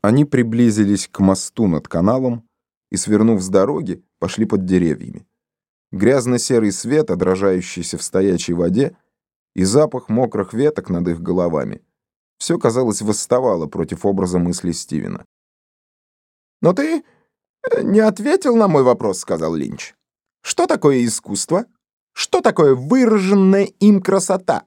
Они приблизились к мосту над каналом и, свернув с дороги, пошли под деревьями. Грязно-серый свет, отражающийся в стоячей воде, и запах мокрых веток над их головами. Все, казалось, восставало против образа мысли Стивена. «Но ты э, не ответил на мой вопрос», — сказал Линч. «Что такое искусство? Что такое выраженная им красота?»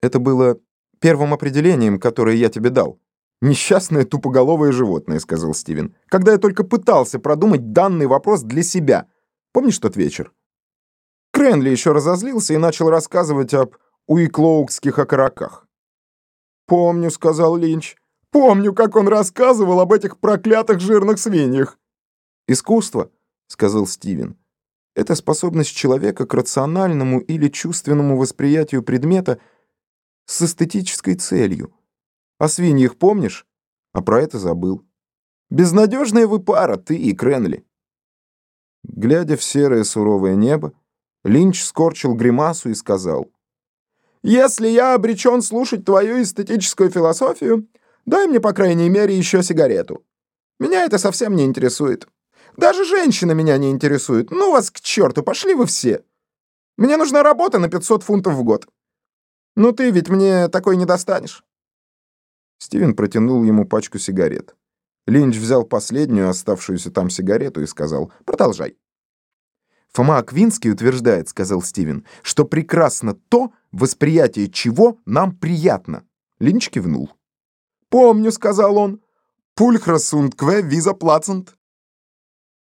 Это было первым определением, которое я тебе дал. «Несчастное тупоголовое животное», — сказал Стивен, «когда я только пытался продумать данный вопрос для себя. Помнишь тот вечер?» Кренли еще разозлился и начал рассказывать об уиклоукских окороках. «Помню», — сказал Линч. «Помню, как он рассказывал об этих проклятых жирных свиньях». «Искусство», — сказал Стивен, — «это способность человека к рациональному или чувственному восприятию предмета с эстетической целью». О свиньях помнишь? А про это забыл. Безнадежная вы пара, ты и Кренли. Глядя в серое суровое небо, Линч скорчил гримасу и сказал. «Если я обречен слушать твою эстетическую философию, дай мне, по крайней мере, еще сигарету. Меня это совсем не интересует. Даже женщины меня не интересуют. Ну вас к черту, пошли вы все. Мне нужна работа на 500 фунтов в год. Ну ты ведь мне такой не достанешь». Стивен протянул ему пачку сигарет. Линч взял последнюю оставшуюся там сигарету и сказал «Продолжай». «Фома Аквинский утверждает, — сказал Стивен, — что прекрасно то, восприятие чего нам приятно». Линч кивнул. «Помню, — сказал он, — пульхрасунд кве виза плацент».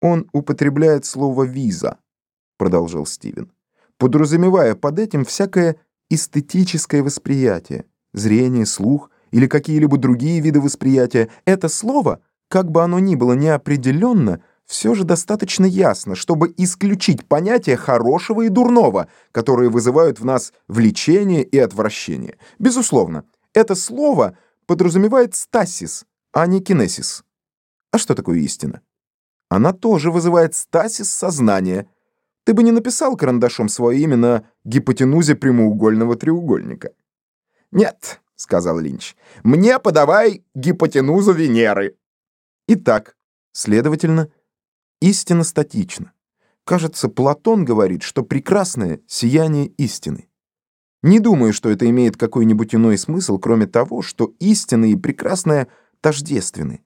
«Он употребляет слово «виза», — продолжил Стивен, подразумевая под этим всякое эстетическое восприятие, зрение, слух, или какие-либо другие виды восприятия, это слово, как бы оно ни было неопределенно, все же достаточно ясно, чтобы исключить понятия хорошего и дурного, которые вызывают в нас влечение и отвращение. Безусловно, это слово подразумевает стасис, а не кинесис. А что такое истина? Она тоже вызывает стасис сознания. Ты бы не написал карандашом свое имя на гипотенузе прямоугольного треугольника. Нет, — сказал Линч. «Мне подавай гипотенузу Венеры». Итак, следовательно, истина статична. Кажется, Платон говорит, что прекрасное — сияние истины. Не думаю, что это имеет какой-нибудь иной смысл, кроме того, что истина и прекрасное тождественны.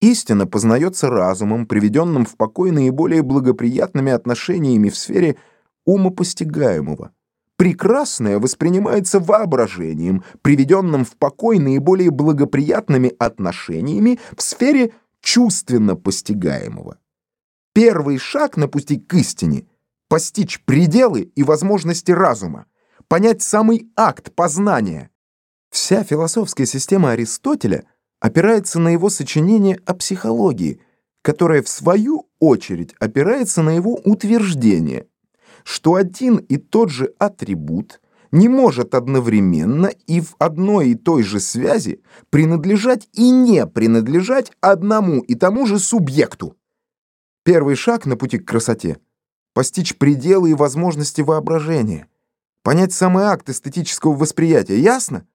Истина познается разумом, приведенным в покой наиболее благоприятными отношениями в сфере умопостигаемого. Прекрасное воспринимается воображением, приведенным в покой наиболее благоприятными отношениями в сфере чувственно постигаемого. Первый шаг на пути к истине — постичь пределы и возможности разума, понять самый акт познания. Вся философская система Аристотеля опирается на его сочинение о психологии, которое в свою очередь опирается на его утверждение — что один и тот же атрибут не может одновременно и в одной и той же связи принадлежать и не принадлежать одному и тому же субъекту. Первый шаг на пути к красоте — постичь пределы и возможности воображения, понять самый акт эстетического восприятия, ясно?